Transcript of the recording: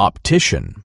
optician.